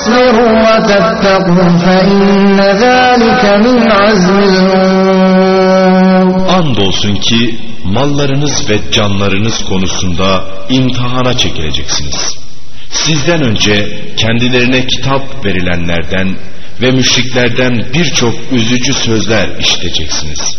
تصبروا وتتقوا فإن ذلك من عزم الأمور Andolsun ki mallarınız ve canlarınız konusunda imtihana çekileceksiniz. Sizden önce kendilerine kitap verilenlerden ve müşriklerden birçok üzücü sözler işiteceksiniz.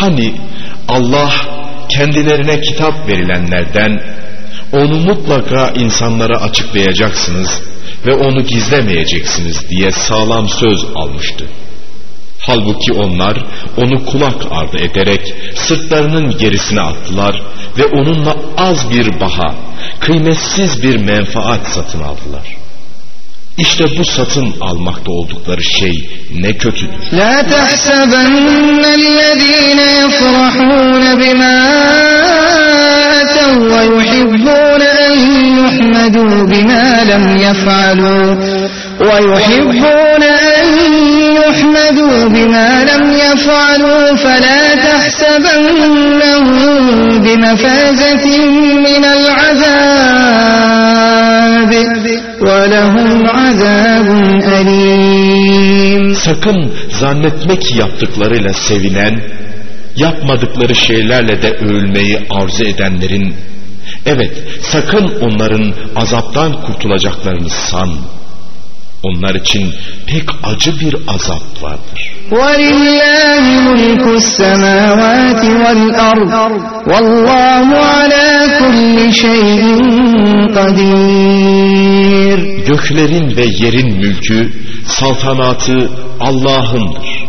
Hani Allah kendilerine kitap verilenlerden onu mutlaka insanlara açıklayacaksınız ve onu gizlemeyeceksiniz diye sağlam söz almıştı. Halbuki onlar onu kulak ardı ederek sırtlarının gerisine attılar ve onunla az bir baha, kıymetsiz bir menfaat satın aldılar. İşte bu satın almakta oldukları şey ne kötüdür. لا تحسبن الذين يفرحون بما أتوا ويحبون أن يحمدوا بما لم يفعلوا ويحبون أن يحمدوا بما لم يفعلوا فلا تحسبنهم بمفازة من العذاب ولهم عذاب أليم Sakın zannetme ki yaptıklarıyla sevinen, yapmadıkları şeylerle de övülmeyi arzu edenlerin, evet sakın onların azaptan kurtulacaklarını san. Onlar için pek acı bir azap vardır. ولله ملك السماوات والأرض والله على كل شيء قدير göklerin ve yerin mülkü, saltanatı Allah'ındır.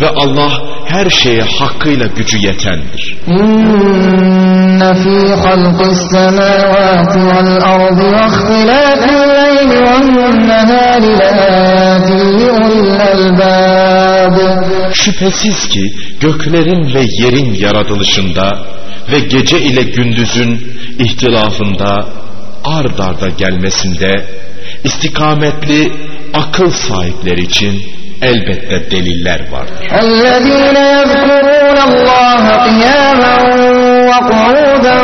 Ve Allah her şeye hakkıyla gücü yetendir. İnne fî halkis semâvâti vel ardı ve ihtilâfil leyli vel nehâri leâti Şüphesiz ki göklerin ve yerin yaratılışında ve gece ile gündüzün ihtilafında ard arda gelmesinde istikametli akıl sahipleri için elbette deliller vardır. الذين يذكرون الله قياما وقعودا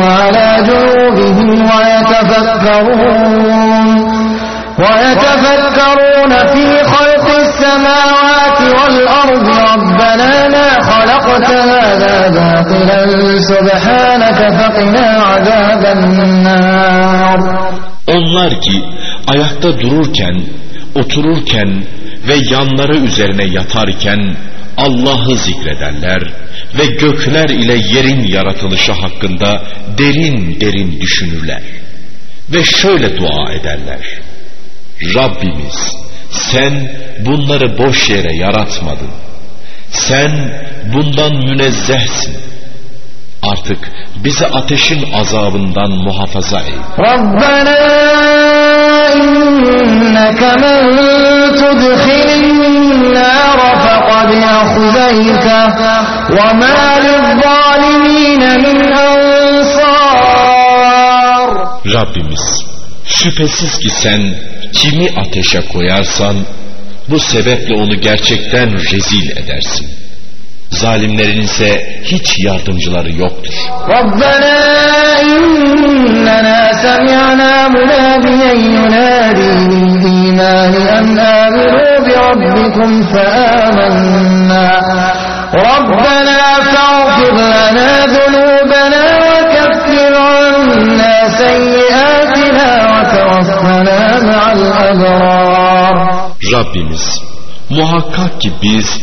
وعلى جنوبهم ويتفكرون ويتفكرون في خلقت هذا باطلا سبحانك فقنا عذاب النار Onlar ki ayakta dururken, otururken ve yanları üzerine yatarken Allah'ı zikrederler ve gökler ile yerin yaratılışı hakkında derin derin düşünürler. Ve şöyle dua ederler. Rabbimiz sen bunları boş yere yaratmadın. Sen bundan münezzehsin. Artık bizi ateşin azabından muhafaza eyle. Rabbena inneke men tudhilin nâra fekad yahuzeyke ve mâ lizzalimine min ansar. Rabbimiz şüphesiz ki sen kimi ateşe koyarsan bu sebeple onu gerçekten rezil edersin. Zalimlerin ise hiç yardımcıları yoktur. Rabbena innena semi'na munabiyen yunadi lil imani en amiru bi rabbikum fe amennâ. Rabbena fe'fir lana zunubena ve keffir anna seyyiatina ve tevaffana ma'al ebrar. Rabbimiz muhakkak ki biz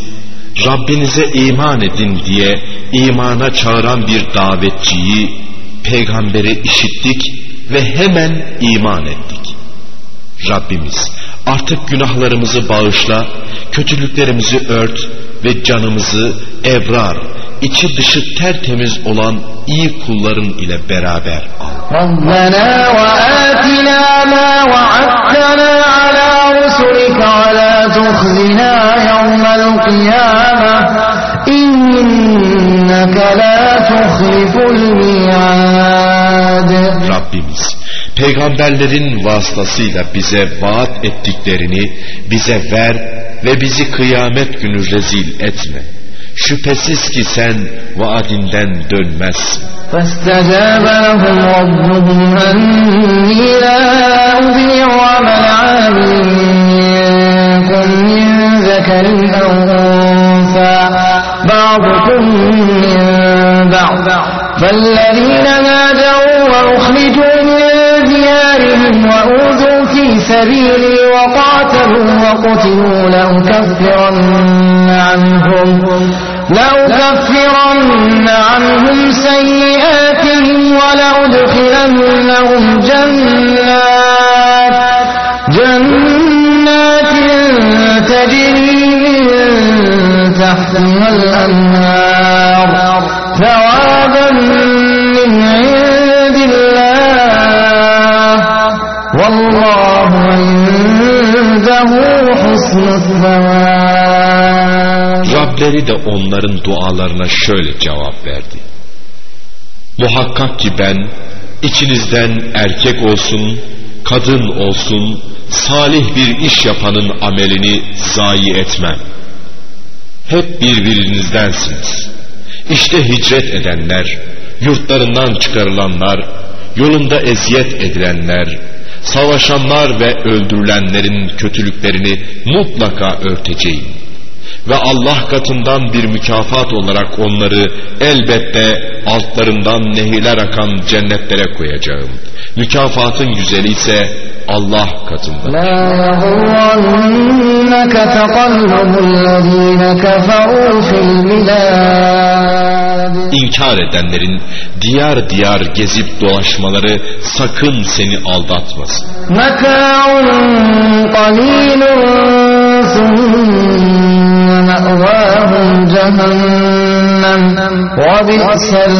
Rabbinize iman edin diye imana çağıran bir davetçiyi, peygamberi işittik ve hemen iman ettik. Rabbimiz artık günahlarımızı bağışla, kötülüklerimizi ört ve canımızı evrar, içi dışı tertemiz olan iyi kulların ile beraber al. Rabbena ve atina ma ولا تخزنا يوم القيامة إنك لا تخلف الميعاد Rabbimiz peygamberlerin vasıtasıyla bize vaat ettiklerini bize ver ve bizi kıyamet günü rezil etme. Şüphesiz ki sen vaadinden dönmezsin. فاستجاب لهم ربهم أني لا أضيع عمل عامل منكم من ذكر أو أنثى. بعضكم من بعض. فالذين هاجروا وأخرجوا من ديارهم وأوذوا في سبيلي وقاتلوا وقتلوا لأكفرن عنهم. لأكفرن Rableri de onların dualarına şöyle cevap verdi. Muhakkak ki ben içinizden erkek olsun, kadın olsun, salih bir iş yapanın amelini zayi etmem. Hep birbirinizdensiniz. İşte hicret edenler, yurtlarından çıkarılanlar, yolunda eziyet edilenler, savaşanlar ve öldürülenlerin kötülüklerini mutlaka örteceğim. Ve Allah katından bir mükafat olarak onları elbette altlarından nehirler akan cennetlere koyacağım. Mükafatın güzeli ise Allah katında. İnkar edenlerin diyar diyar gezip dolaşmaları sakın seni aldatmasın. cehennem ve bi'sel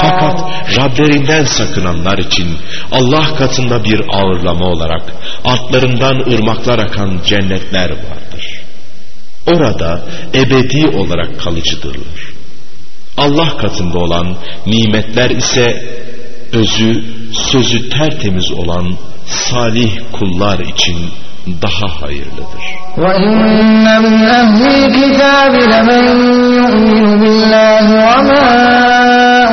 Fakat Rablerinden sakınanlar için Allah katında bir ağırlama olarak altlarından ırmaklar akan cennetler vardır. Orada ebedi olarak kalıcıdırlar. Allah katında olan nimetler ise özü, sözü tertemiz olan salih kullar için daha hayırlıdır. وإن من أهل الكتاب لمن يؤمن بالله وما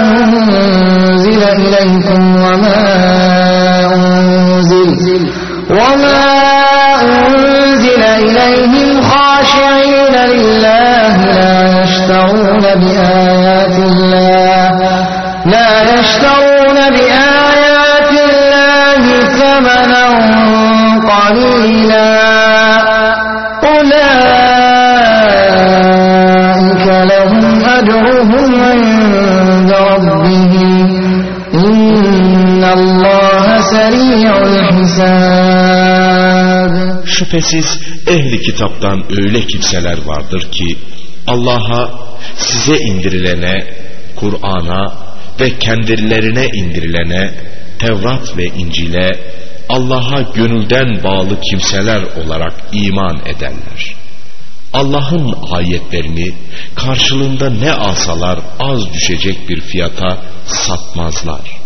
أنزل إليكم وما Şüphesiz ehli kitaptan öyle kimseler vardır ki Allah'a size indirilene, Kur'an'a ve kendilerine indirilene, Tevrat ve İncil'e Allah'a gönülden bağlı kimseler olarak iman ederler. Allah'ın ayetlerini karşılığında ne alsalar az düşecek bir fiyata satmazlar.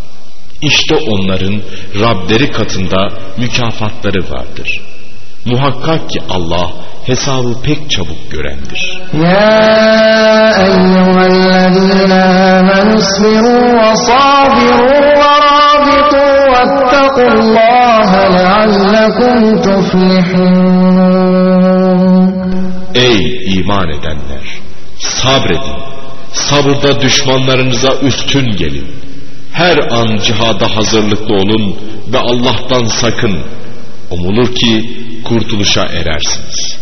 İşte onların Rableri katında mükafatları vardır. Muhakkak ki Allah hesabı pek çabuk görendir. Ya eyyühellezine amenü isbiru ve sabiru ve rabitu vettekullaha leallekum tuflihun. Ey iman edenler! Sabredin. Sabırda düşmanlarınıza üstün gelin. Her an cihada hazırlıklı olun ve Allah'tan sakın. Umulur ki kurtuluşa erersiniz.